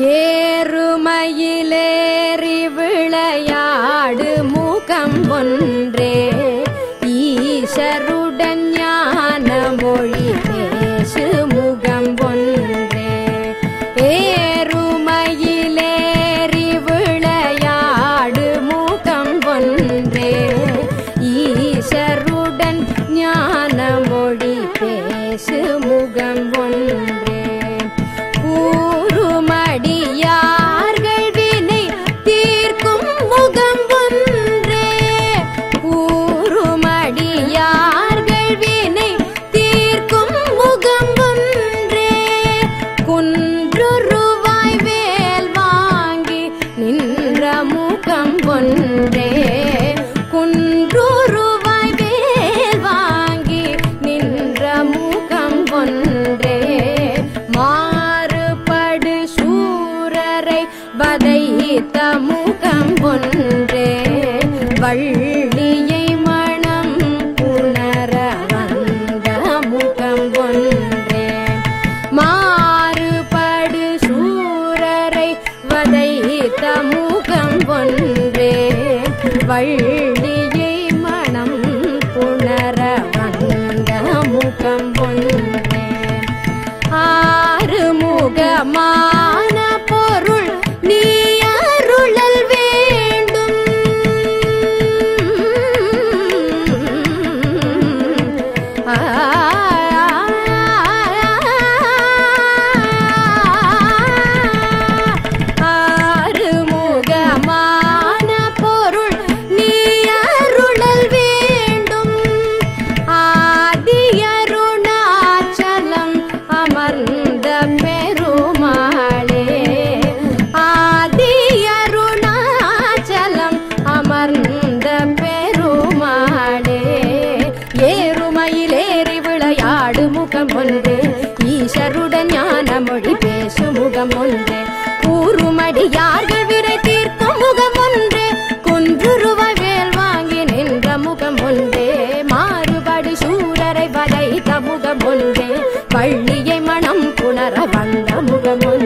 ஏறுமயிலேறி விளையாடு மூகம் ஒன்றே. ஈசருடன் ஞான மொழி பேசு முகம் ஒன்றே. ஏறுமயிலேறி விளையாடு மூகம் ஒன்றே. ஈசருடன் ஞான மொழி பேசு வதைத்த முகம் ஒன்றே. வள்ளியை மனம் புணர வந்த முகம் ஒன்றே. மாறுபடு சூரரை வதைத்த முகம் ஒன்றே. வள்ளியை மனம் புணர வந்த முகம் ஒன்றே ஆ వందర వందముగమున